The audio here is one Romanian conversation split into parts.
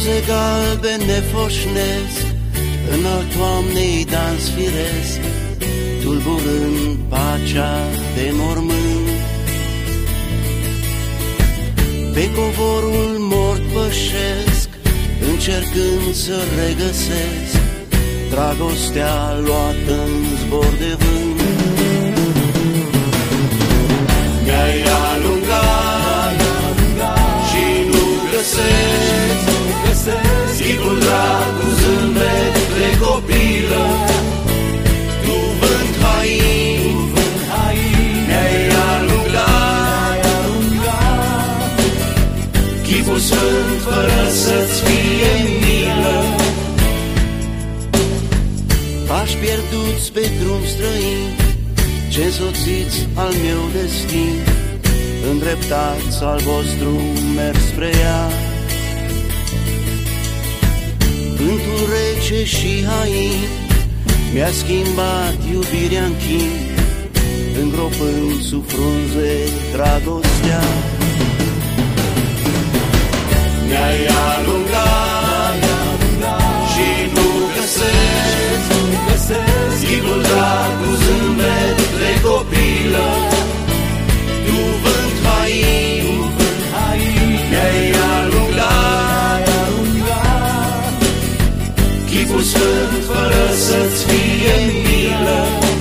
galben nefoșnesc În al toamnei dans firesc Tulburând pacea de mormânt. Pe covorul mort pășesc Încercând să regăsesc Dragostea luată în zbor de vânt. Mi-ai alungat pierduți pe drum străin Ce însoțiți al meu destin Îndreptați al vostru mers spre ea. Vântul rece și hain Mi-a schimbat iubirea în chin Îngropând sub frunze dragostea и пуска в разът свие мира.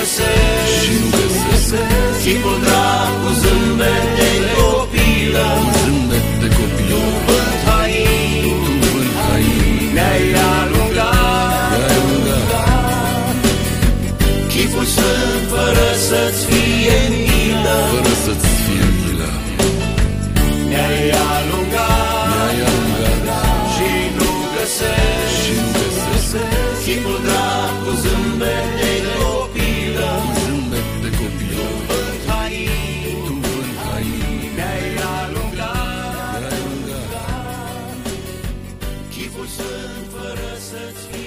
găsești Și nu găsești și drag cu zâmbet de copilă Cu zâmbet de copilă Tu vând hain Tu vând hain Ne-ai alungat Ne-ai alungat Chipul sfânt fără să-ți fie milă Fără să-ți fie milă Ne-ai alungat Ne-ai alungat Și nu găsești Și nu găsești Chipul drag cu zâmbet de kussen vir 'n sitsie